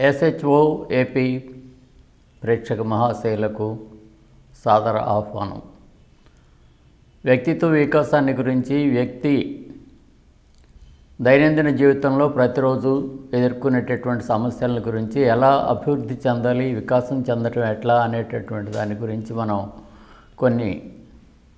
SHO AP ప్రేక్షక మహాశైలకు సాదర ఆహ్వానం. వ్యక్తిత్వ వికాసాన్ని గురించి వ్యక్తి దైనందిన జీవితంలో ప్రతిరోజు ఎదుర్కొనేటటువంటి సమస్యల గురించి ఎలా అభివృద్ధి చెందాలి వికాసం చెందటం ఎట్లా అనేటటువంటి దాని గురించి మనం కొన్ని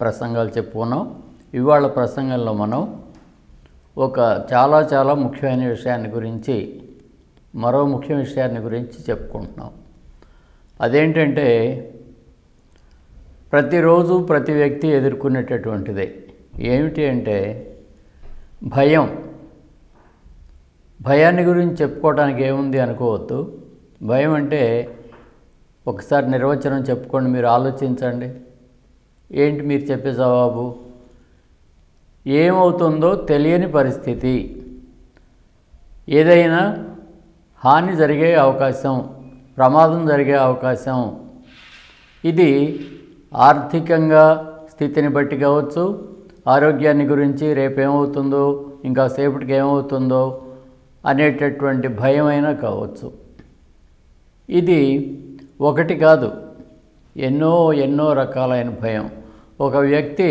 ప్రసంగాలు చెప్పుకున్నాం. ఇవాళ ప్రసంగంలో మనం ఒక చాలా చాలా ముఖ్యమైన విషయాన్ని గురించి మరో ముఖ్య విషయాన్ని గురించి చెప్పుకుంటున్నాం. అదేంటంటే ప్రతిరోజు ప్రతి వ్యక్తి ఎదుర్కొనేటటువంటిదే. ఏమిటి అంటే భయం. భయాన్ని గురించి చెప్పుకోవడానికి ఏముంది అనుకోవద్దు. భయం అంటే ఒకసారి నిర్వచనం చెప్పుకోండి మీరు ఆలోచించండి. ఏంటి మీరు చెప్పే జవాబు? ఏమవుతుందో తెలియని పరిస్థితి. ఏదైనా హాని జరిగే అవకాశం ప్రమాదం జరిగే అవకాశం. ఇది ఆర్థికంగా స్థితిని బట్టి కావచ్చు ఆరోగ్యాన్ని గురించి రేపేమవుతుందో ఇంకా సేపటికి ఏమవుతుందో అనేటటువంటి భయమైనా కావచ్చు. ఇది ఒకటి కాదు ఎన్నో ఎన్నో రకాలైన భయం. ఒక వ్యక్తి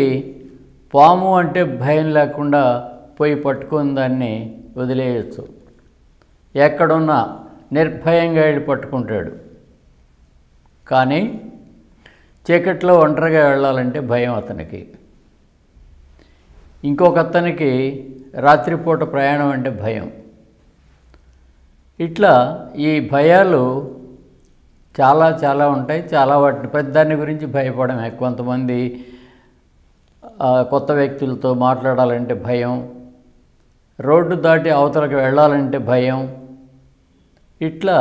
పాము అంటే భయం లేకుండా పోయి పట్టుకుని దాన్ని వదిలేయచ్చు. ఎక్కడున్నా నిర్భయంగా వెళ్ళి పట్టుకుంటాడు. కానీ చీకట్లో ఒంటరిగా వెళ్ళాలంటే భయం అతనికి. ఇంకొక అతనికి రాత్రిపూట ప్రయాణం అంటే భయం. ఇట్లా ఈ భయాలు చాలా చాలా ఉంటాయి. చాలా వాటిని పెద్దాన్ని గురించి భయపడమే. కొంతమంది కొత్త వ్యక్తులతో మాట్లాడాలంటే భయం. రోడ్డు దాటి అవతలకు వెళ్ళాలంటే భయం. ఇట్లా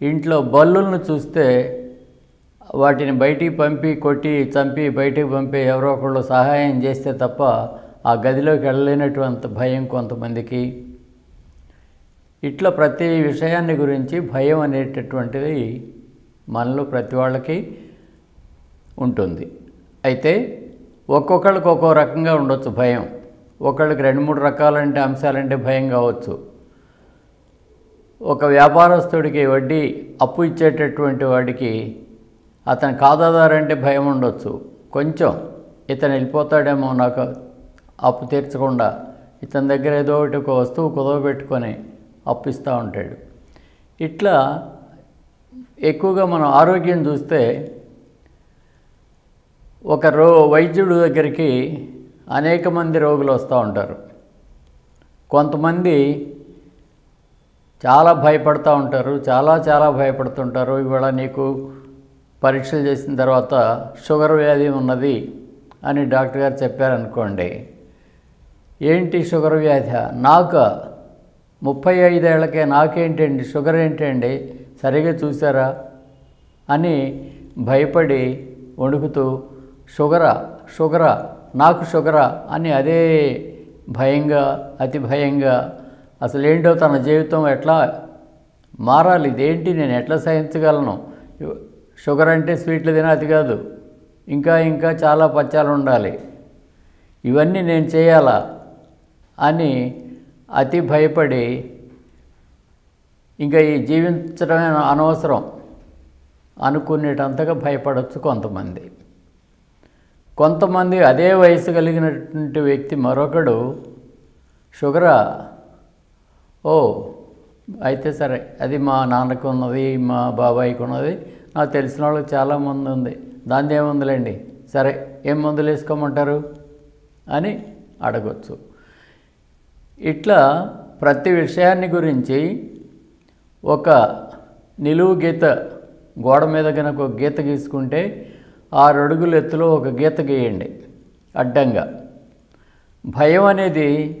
ఇంట్లో బల్లులను చూస్తే వాటిని బయటికి పంపి కొట్టి చంపి బయటికి పంపి ఎవరో ఒకళ్ళు సహాయం చేస్తే తప్ప ఆ గదిలోకి వెళ్ళలేనటువంటి భయం కొంతమందికి. ఇట్లా ప్రతి విషయాన్ని గురించి భయం అనేటటువంటిది మనలో ప్రతి వాళ్ళకి ఉంటుంది. అయితే ఒక్కొక్కళ్ళకి ఒక్కో రకంగా ఉండొచ్చు భయం. ఒకళ్ళకి రెండు మూడు రకాలంటే అంశాలంటే భయం కావచ్చు. ఒక వ్యాపారస్తుడికి వడ్డీ అప్పు ఇచ్చేటటువంటి వాడికి అతని ఖాతాదారంటే భయం ఉండొచ్చు. కొంచెం ఇతను వెళ్ళిపోతాడేమో నాకు అప్పు తీర్చకుండా. ఇతని దగ్గర ఏదో ఒకటి ఒక వస్తువు కుదవబెట్టుకొని అప్పు ఇస్తూ ఉంటాడు. ఇట్లా ఎక్కువగా మనం ఆరోగ్యం చూస్తే ఒక రో వైద్యుడు దగ్గరికి అనేక మంది రోగులు వస్తూ ఉంటారు. కొంతమంది చాలా భయపడుతూ ఉంటారు చాలా చాలా భయపడుతుంటారు. ఇవాళ నీకు పరీక్షలు చేసిన తర్వాత షుగర్ వ్యాధి ఉన్నది అని డాక్టర్ గారు చెప్పారనుకోండి ఏంటి షుగర్ వ్యాధి? నాకు ముప్పై ఐదేళ్ళకే నాకేంటండి? షుగర్ ఏంటండి? సరిగా చూసారా అని భయపడి వణుకుతూ షుగరా షుగరా నాకు షుగరా అని అదే భయంగా అతి భయంగా అసలు ఏంటో తన జీవితం ఎట్లా మారాలి? ఇదేంటి? నేను ఎట్లా సహించగలను? షుగర్ అంటే స్వీట్లు తినది కాదు. ఇంకా ఇంకా చాలా పచ్చాలు ఉండాలి. ఇవన్నీ నేను చేయాలా? అని అతి భయపడి ఇంకా ఈ జీవించడమే అనవసరం అనుకునేటంతగా భయపడవచ్చు కొంతమంది. కొంతమంది అదే వయసు కలిగినటువంటి వ్యక్తి మరొకడు షుగరా? ఓ అయితే సరే. అది మా నాన్నకు ఉన్నది మా బాబాయికి ఉన్నది. నాకు తెలిసిన వాళ్ళకి చాలామంది ఉంది. దాని ఏముందిలేండి సరే ఏం మందులు వేసుకోమంటారు? అని అడగచ్చు. ఇట్లా ప్రతి విషయాన్ని గురించి ఒక నిలువు గీత గోడ మీద కనుక ఒక గీత గీసుకుంటే ఆరు అడుగుల ఎత్తులో ఒక గీత గీయండి. అడ్డంగా. భయం అనేది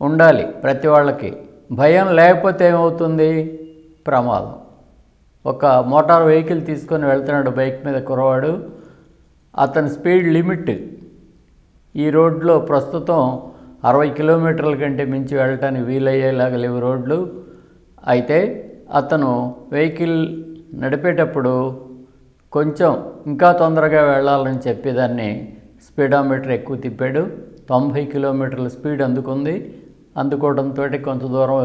ఉండాలి ప్రతి వాళ్ళకి. భయం లేకపోతే ఏమవుతుంది? ప్రమాదం. ఒక మోటార్ వెహికల్ తీసుకొని వెళ్తున్నాడు బైక్ మీద కురవాడు అతని స్పీడ్ లిమిట్ ఈ రోడ్లో ప్రస్తుతం అరవై కిలోమీటర్ల కంటే మించి వెళ్ళటానికి వీలయ్యేలాగా లేవు రోడ్లు. అయితే అతను వెహికల్ నడిపేటప్పుడు కొంచెం ఇంకా తొందరగా వెళ్ళాలని చెప్పేదాన్ని స్పీడామీటర్ ఎక్కువ తిప్పాడు. తొంభై కిలోమీటర్ల స్పీడ్ అందుకుంది. అందుకోవడంతో కొంత దూరం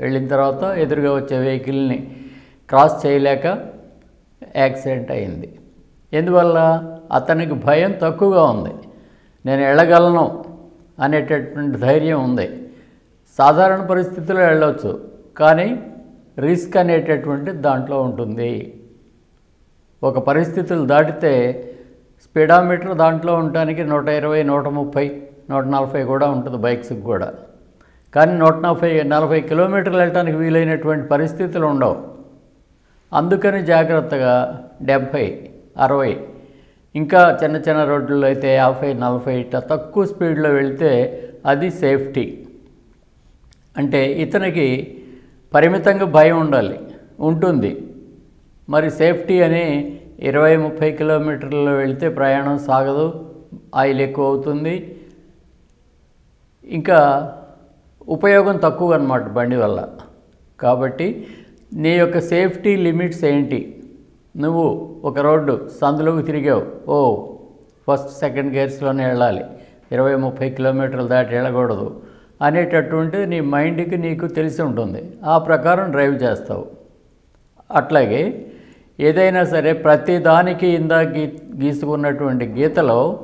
వెళ్ళిన తర్వాత ఎదురుగా వచ్చే వెహికల్ని క్రాస్ చేయలేక యాక్సిడెంట్ అయింది. ఎందువల్ల? అతనికి భయం తక్కువగా ఉంది. నేను వెళ్ళగలను అనేటటువంటి ధైర్యం ఉంది. సాధారణ పరిస్థితుల్లో వెళ్ళవచ్చు కానీ రిస్క్ అనేటటువంటి దాంట్లో ఉంటుంది. ఒక పరిస్థితులు దాటితే స్పీడామీటర్ దాంట్లో ఉండటానికి నూట ఇరవై నూట ముప్పై నూట నలభై కూడా ఉంటుంది బైక్స్కి కూడా. కానీ నూట నలభై నలభై కిలోమీటర్లు వెళ్ళటానికి వీలైనటువంటి పరిస్థితులు ఉండవు. అందుకని జాగ్రత్తగా డెబ్భై అరవై ఇంకా చిన్న చిన్న రోడ్లలో అయితే యాభై నలభై ఇట్లా తక్కువ స్పీడ్లో వెళ్తే అది సేఫ్టీ. అంటే ఇతనికి పరిమితంగా భయం ఉండాలి ఉంటుంది. మరి సేఫ్టీ అని ఇరవై ముప్పై కిలోమీటర్లలో వెళితే ప్రయాణం సాగదు ఆయిల్ ఎక్కువ అవుతుంది. ఇంకా ఉపయోగం తక్కువ అనమాట బండి వల్ల. కాబట్టి నీ యొక్క సేఫ్టీ లిమిట్స్ ఏంటి? నువ్వు ఒక రోడ్డు సందులోకి తిరిగావు. ఓ ఫస్ట్ సెకండ్ గేర్స్లోనే వెళ్ళాలి. ఇరవై ముప్పై కిలోమీటర్లు దాటి వెళ్ళకూడదు అనేటటువంటి నీ మైండ్కి నీకు తెలిసి ఉంటుంది. ఆ ప్రకారం డ్రైవ్ చేస్తావు. అట్లాగే ఏదైనా సరే ప్రతి దానికి ఇందా గీ గీసుకున్నటువంటి గీతలో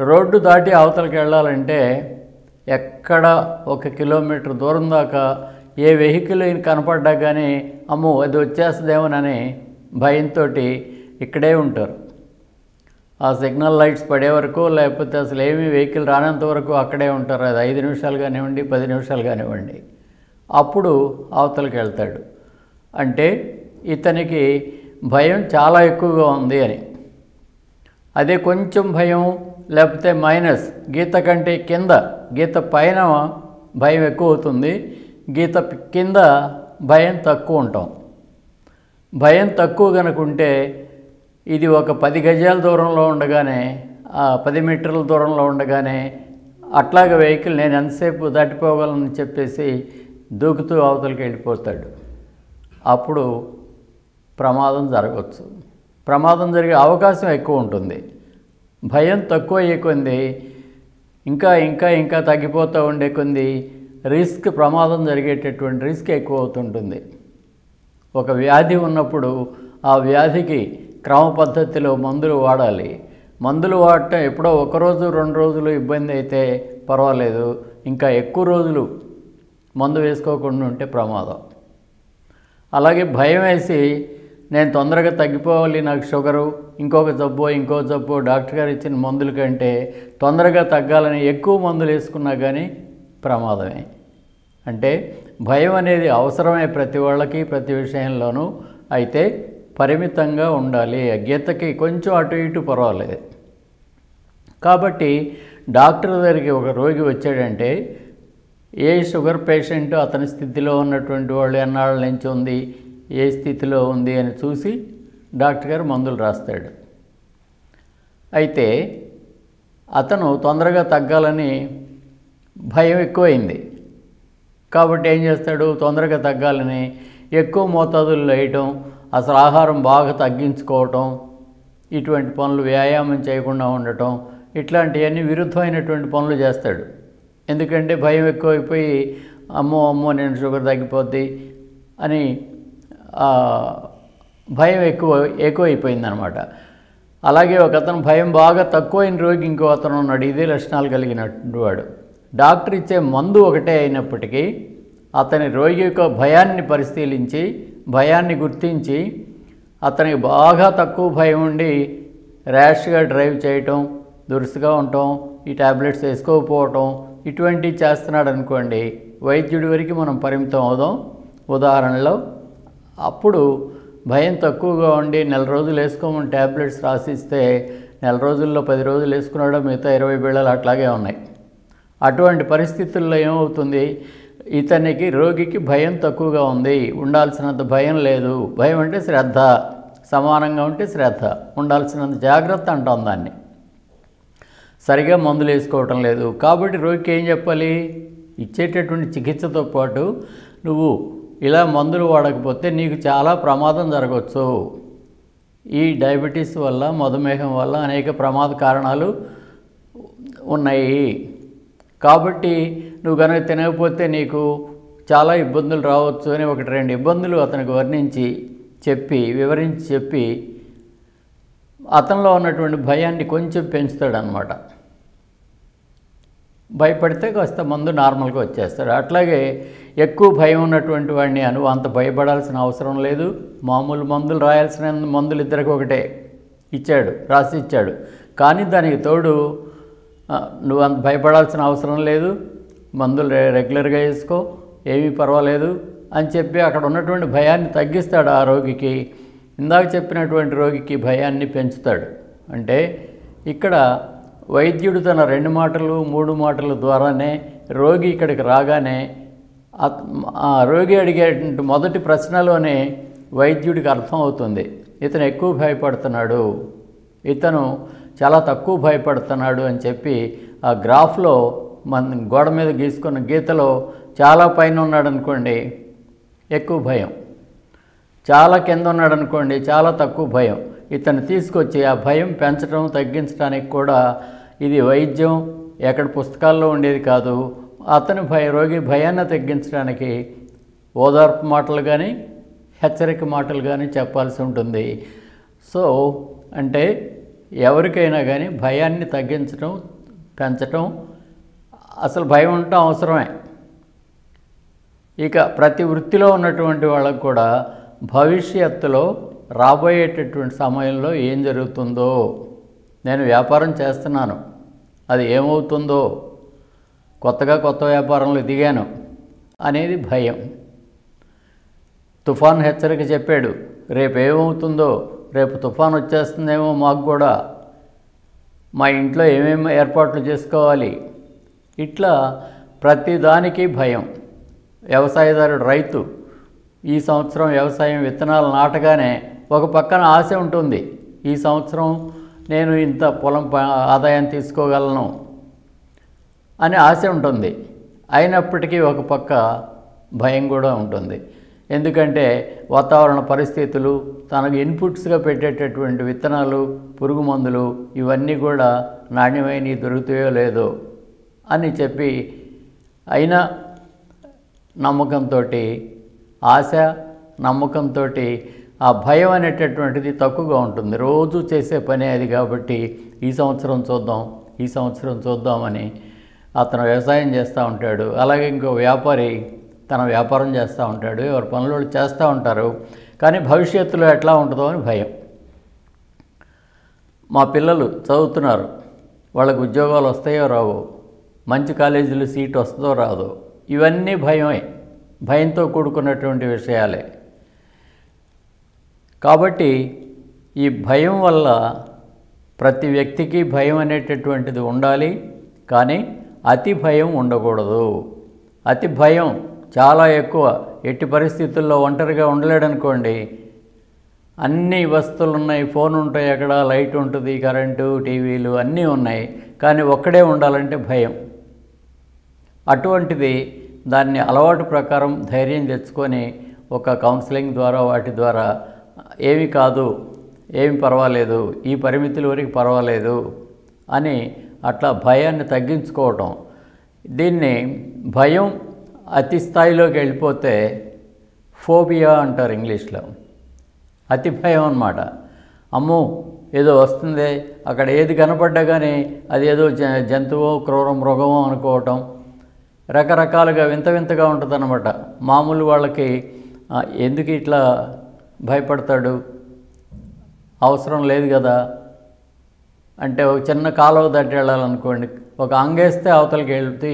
రోడ్డు దాటి అవతలకి వెళ్ళాలంటే ఎక్కడ ఒక కిలోమీటర్ దూరం దాకా ఏ వెహికల్ కనపడ్డా కానీ అమ్మో అది వచ్చేస్తుందేమోనని భయంతో ఇక్కడే ఉంటారు. ఆ సిగ్నల్ లైట్స్ పడే వరకు లేకపోతే అసలు ఏమీ వెహికల్ రానంత వరకు అక్కడే ఉంటారు. అది ఐదు నిమిషాలు కానివ్వండి పది నిమిషాలు కానివ్వండి. అప్పుడు అవతలకి వెళ్తాడు. అంటే ఇతనికి భయం చాలా ఎక్కువగా ఉంది అని. అదే కొంచెం భయం లేకపోతే మైనస్. గీత కంటే కింద. గీత పైన భయం ఎక్కువ అవుతుంది. గీత కింద భయం తక్కువ ఉంటాం. భయం తక్కువ కనుకుంటే ఇది ఒక పది గజాల దూరంలో ఉండగానే ఆ పది మీటర్ల దూరంలో ఉండగానే అట్లాగే వెహికల్ నేను ఎంతసేపు దాటిపోగలను చెప్పేసి దూకుతూ అవతలకి వెళ్ళిపోతాడు. అప్పుడు ప్రమాదం జరగవచ్చు. ప్రమాదం జరిగే అవకాశం ఎక్కువ ఉంటుంది. భయం తక్కువ అయ్యే కొంది ఇంకా ఇంకా ఇంకా తగ్గిపోతూ ఉండే కొంది రిస్క్ ప్రమాదం జరిగేటటువంటి రిస్క్ ఎక్కువ అవుతుంటుంది ఒక వ్యాధి ఉన్నప్పుడు ఆ వ్యాధికి క్రమ పద్ధతిలో మందులు వాడాలి. మందులు వాడటం ఎప్పుడో ఒక రోజు రెండు రోజులు ఇబ్బంది అయితే పర్వాలేదు. ఇంకా ఎక్కువ రోజులు మందు వేసుకోకుండా ఉంటే ప్రమాదం. అలాగే భయం వేసి నేను తొందరగా తగ్గిపోవాలి నాకు షుగరు ఇంకొక జబ్బు ఇంకో జబ్బు. డాక్టర్ గారు ఇచ్చిన మందుల కంటే తొందరగా తగ్గాలని ఎక్కువ మందులు వేసుకున్నా కానీ ప్రమాదమే. అంటే భయం అనేది అవసరమే ప్రతి వాళ్ళకి ప్రతి విషయంలోనూ. అయితే పరిమితంగా ఉండాలి. అజ్ఞతకి గీతకి కొంచెం అటు ఇటు పర్వాలేదు. కాబట్టి డాక్టర్ దగ్గరికి ఒక రోగి వచ్చాడంటే ఏ షుగర్ పేషెంట్ అతని స్థితిలో ఉన్నటువంటి వాళ్ళు ఎన్నాళ్ళ నుంచి ఉంది? ఏ స్థితిలో ఉంది అని చూసి డాక్టర్ గారు మందులు రాస్తాడు. అయితే అతను తొందరగా తగ్గాలని భయం ఎక్కువైంది. కాబట్టి ఏం చేస్తాడు? తొందరగా తగ్గాలని ఎక్కువ మోతాదుల్లో వేయటం అసలు ఆహారం బాగా తగ్గించుకోవటం ఇటువంటి పనులు వ్యాయామం చేయకుండా ఉండటం ఇట్లాంటివన్నీ విరుద్ధమైనటువంటి పనులు చేస్తాడు. ఎందుకంటే భయం ఎక్కువైపోయి అమ్మో అమ్మో నేను షుగర్ తగ్గిపోద్ది అని భయం ఎక్కువ ఎక్కువైపోయిందనమాట. అలాగే ఒక అతను భయం బాగా తక్కువైన రోగి ఇంకో అతను ఉన్నాడు ఇదే లక్షణాలు కలిగినటువంటి వాడు. డాక్టర్ ఇచ్చే మందు ఒకటే అయినప్పటికీ అతని రోగి యొక్క భయాన్ని పరిశీలించి భయాన్ని గుర్తించి అతనికి బాగా తక్కువ భయం ఉండి ర్యాష్గా డ్రైవ్ చేయటం దురుసుగా ఉండటం ఈ టాబ్లెట్స్ వేసుకోకపోవటం ఇటువంటివి చేస్తున్నాడు అనుకోండి వైద్యుడి వరకు మనం పరిమితం అవుదాం. ఉదాహరణలో అప్పుడు భయం తక్కువగా ఉండి నెల రోజులు వేసుకోమని ట్యాబ్లెట్స్ రాసిస్తే నెల రోజుల్లో పది రోజులు వేసుకున్నాడో మిగతా ఇరవై బిళ్ళలు అట్లాగే ఉన్నాయి. అటువంటి పరిస్థితుల్లో ఏమవుతుంది? ఇతనికి రోగికి భయం తక్కువగా ఉంది. ఉండాల్సినంత భయం లేదు. భయం అంటే శ్రద్ధ. సమానంగా ఉంటే శ్రద్ధ. ఉండాల్సినంత జాగ్రత్త అంటాం దాన్ని. సరిగా మందులు వేసుకోవటం లేదు. కాబట్టి రోగికి ఏం చెప్పాలి? ఇచ్చేటటువంటి చికిత్సతో పాటు నువ్వు ఇలా మందులు వాడకపోతే నీకు చాలా ప్రమాదం జరగవచ్చు ఈ డయాబెటీస్ వల్ల మధుమేహం వల్ల అనేక ప్రమాద కారణాలు ఉన్నాయి. కాబట్టి నువ్వు కనుక తినకపోతే నీకు చాలా ఇబ్బందులు రావచ్చు అని ఒకటి రెండు ఇబ్బందులు అతనికి వర్ణించి చెప్పి వివరించి చెప్పి అతనిలో ఉన్నటువంటి భయాన్ని కొంచెం పెంచుతాడనమాట భయపడితే కాస్త మందు నార్మల్గా వచ్చేస్తాడు. అట్లాగే ఎక్కువ భయం ఉన్నటువంటి వాడిని అను అంత భయపడాల్సిన అవసరం లేదు. మామూలు మందులు రాయాల్సిన మందులు ఇద్దరికి ఒకటే. ఇచ్చాడు రాసి ఇచ్చాడు. కానీ దానికి తోడు నువ్వు అంత భయపడాల్సిన అవసరం లేదు. మందులు రెగ్యులర్గా వేసుకో ఏమీ పర్వాలేదు అని చెప్పి అక్కడ ఉన్నటువంటి భయాన్ని తగ్గిస్తాడు ఆ రోగికి. ఇందాక చెప్పినటువంటి రోగికి భయాన్ని పెంచుతాడు. అంటే ఇక్కడ వైద్యుడు తన రెండు మాటలు మూడు మాటల ద్వారానే రోగి ఇక్కడికి రాగానే ఆ రోగి అడిగేటువంటి మొదటి ప్రశ్నలోనే వైద్యుడికి అర్థం అవుతుంది ఇతను ఎక్కువ భయపడుతున్నాడు ఇతను చాలా తక్కువ భయపడుతున్నాడు అని చెప్పి ఆ గ్రాఫ్లో మన గోడ మీద గీసుకున్న గీతలో చాలా పైన ఉన్నాడు అనుకోండి ఎక్కువ భయం. చాలా కింద ఉన్నాడు అనుకోండి చాలా తక్కువ భయం. ఇతను తీసుకొచ్చి ఆ భయం పెంచడం తగ్గించడానికి కూడా ఇది వైద్యం ఎక్కడ పుస్తకాల్లో ఉండేది కాదు అతని భయ రోగి భయాన్ని తగ్గించడానికి ఓదార్పు మాటలు కానీ హెచ్చరిక మాటలు కానీ చెప్పాల్సి ఉంటుంది. సో అంటే ఎవరికైనా కానీ భయాన్ని తగ్గించడం పెంచడం అసలు భయం ఉండటం అవసరమే. ఇక ప్రతి వృత్తిలో ఉన్నటువంటి వాళ్ళకు కూడా భవిష్యత్తులో రాబోయేటటువంటి సమయంలో ఏం జరుగుతుందో నేను వ్యాపారం చేస్తున్నాను. అది ఏమవుతుందో కొత్తగా కొత్త వ్యాపారంలో దిగాను అనేది భయం. తుఫాన్ హెచ్చరిక చెప్పాడు. రేపు ఏమవుతుందో రేపు తుఫాన్ వచ్చేస్తుందేమో మాకు కూడా. మా ఇంట్లో ఏమేమి ఏర్పాట్లు చేసుకోవాలి? ఇట్లా ప్రతిదానికి భయం. వ్యవసాయదారుడు రైతు ఈ సంవత్సరం వ్యవసాయం విత్తనాలు నాటగానే ఒక పక్కన ఆశ ఉంటుంది. ఈ సంవత్సరం నేను ఇంత పొలం ప- ఆదాయం తీసుకోగలను. అనే ఆశ ఉంటుంది. అయినప్పటికీ ఒక పక్క భయం కూడా ఉంటుంది. ఎందుకంటే వాతావరణ పరిస్థితులు తనకు ఇన్పుట్స్గా పెట్టేటటువంటి విత్తనాలు పురుగు మందులు ఇవన్నీ కూడా నాణ్యమైనవి దొరుకుతాయో లేదో అని చెప్పి అయినా నమ్మకంతో ఆశ నమ్మకంతో ఆ భయం అనేటటువంటిది తక్కువగా ఉంటుంది. రోజు చేసే పని అది కాబట్టి ఈ సంవత్సరం చూద్దాం ఈ సంవత్సరం చూద్దామని అతను వ్యవసాయం చేస్తూ ఉంటాడు. అలాగే ఇంకో వ్యాపారి తన వ్యాపారం చేస్తూ ఉంటాడు. ఎవరి పనులు చేస్తూ ఉంటారు. కానీ భవిష్యత్తులో ఎట్లా ఉంటుందో అని భయం. మా పిల్లలు చదువుతున్నారు. వాళ్ళకు ఉద్యోగాలు వస్తాయో రావో మంచి కాలేజీలో సీట్ వస్తుందో రాదో ఇవన్నీ భయమే. భయంతో కూడుకున్నటువంటి విషయాలే. కాబట్టి ఈ భయం వల్ల ప్రతి వ్యక్తికి భయం అనేటటువంటిది ఉండాలి. కానీ అతి భయం ఉండకూడదు. అతి భయం చాలా ఎక్కువ. ఎట్టి పరిస్థితుల్లో ఒంటరిగా ఉండలేడనుకోండి. అన్ని వస్తువులు ఉన్నాయి ఫోన్ ఉంటాయి అక్కడ లైట్ ఉంటుంది కరెంటు టీవీలు అన్నీ ఉన్నాయి. కానీ ఒక్కడే ఉండాలంటే భయం. అటువంటిది దాన్ని అలవాటు ప్రకారం ధైర్యం తెచ్చుకొని ఒక కౌన్సిలింగ్ ద్వారా వాటి ద్వారా ఏమి కాదు ఏమి పర్వాలేదు ఈ పరిమితుల వరకు పర్వాలేదు అని అట్లా భయాన్ని తగ్గించుకోవటం. దీన్ని భయం అతి స్థాయిలోకి వెళ్ళిపోతే ఫోబియా అంటారు ఇంగ్లీష్లో. అతి భయం అన్నమాట. అమ్మో ఏదో వస్తుంది. అక్కడ ఏది కనపడ్డా కానీ అది ఏదో జ జంతువో క్రూర మృగమో అనుకోవటం. రకరకాలుగా వింత వింతగా ఉంటుందన్నమాట. మామూలు వాళ్ళకి ఎందుకు ఇట్లా భయపడతాడు? అవసరం లేదు కదా. అంటే ఒక చిన్న కాలువ దాటి వెళ్ళాలనుకోండి ఒక అంగేస్తే అవతలకి వెళ్తే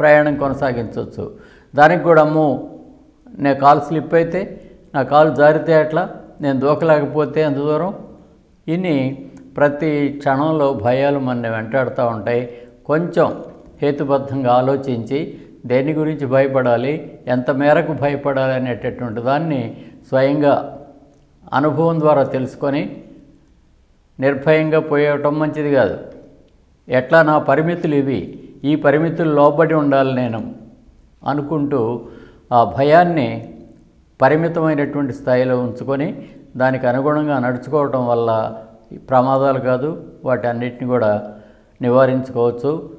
ప్రయాణం కొనసాగించవచ్చు. దానికి కూడా అమ్ము నేను కాలు స్లిప్ అయితే నా కాలు జారితే అట్లా నేను దూకలేకపోతే ఎంత దూరం? ఇన్ని ప్రతి క్షణంలో భయాలు మన వెంటాడుతూ ఉంటాయి. కొంచెం హేతుబద్ధంగా ఆలోచించి దేని గురించి భయపడాలి ఎంత మేరకు భయపడాలి అనేటటువంటి దాన్ని స్వయంగా అనుభవం ద్వారా తెలుసుకొని నిర్భయంగా పోయటం మంచిది కాదు. ఎట్లా నా పరిమితులు ఇవి? ఈ పరిమితులు లోబడి ఉండాలి నేను అనుకుంటూ ఆ భయాన్ని పరిమితమైనటువంటి స్థాయిలో ఉంచుకొని దానికి అనుగుణంగా నడుచుకోవటం వల్ల ప్రమాదాలు కాదు వాటి అన్నిటిని కూడా నివారించుకోవచ్చు.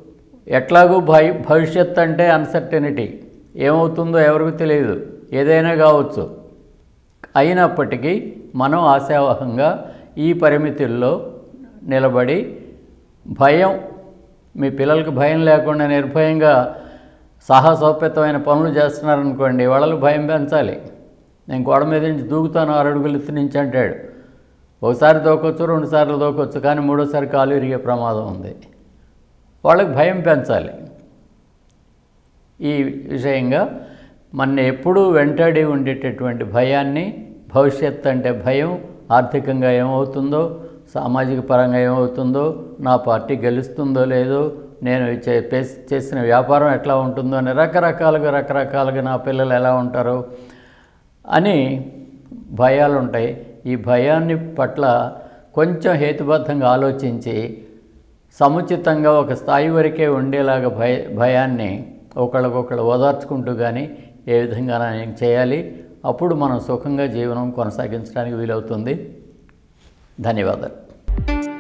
ఎట్లాగూ భయ భవిష్యత్ అంటే అన్సర్టెనిటీ ఏమవుతుందో ఎవరికి తెలియదు. ఏదైనా కావచ్చు. అయినప్పటికీ మనం ఆశావహంగా ఈ పరిమితుల్లో నిలబడి భయం మీ పిల్లలకు భయం లేకుండా నిర్భయంగా సాహసోపేతమైన పనులు చేస్తున్నారనుకోండి వాళ్ళకు భయం పెంచాలి. నేను గోడ మీద నుంచి దూకుతాను ఆరు అడుగులు ఎత్తు నుంచి అంటాడు. ఒకసారి దూకొచ్చు రెండుసార్లు దూకొచ్చు కానీ మూడోసారి కాలు ఇరిగే ప్రమాదం ఉంది. వాళ్ళకి భయం పెంచాలి. ఈ విషయంగా మన ఎప్పుడూ వెంటాడి ఉండేటటువంటి భయాన్ని భవిష్యత్ అంటే భయం ఆర్థికంగా ఏమవుతుందో సామాజిక పరంగా ఏమవుతుందో నా పార్టీ గెలుస్తుందో లేదో నేను చేసిన వ్యాపారం ఎట్లా ఉంటుందో అని రకరకాలుగా రకరకాలుగా నా పిల్లలు ఎలా ఉంటారో అని భయాలు ఉంటాయి ఈ భయాన్ని పట్ల కొంచెం హేతుబద్ధంగా ఆలోచించి సముచితంగా ఒక స్థాయి వరకే ఉండేలాగా భయ భయాన్ని ఒకళ్ళకొకళ్ళు ఓదార్చుకుంటూ కానీ ఏ విధంగా నేను చేయాలి. అప్పుడు మనం సుఖంగా జీవనం కొనసాగించడానికి వీలవుతుంది. ధన్యవాదాలు.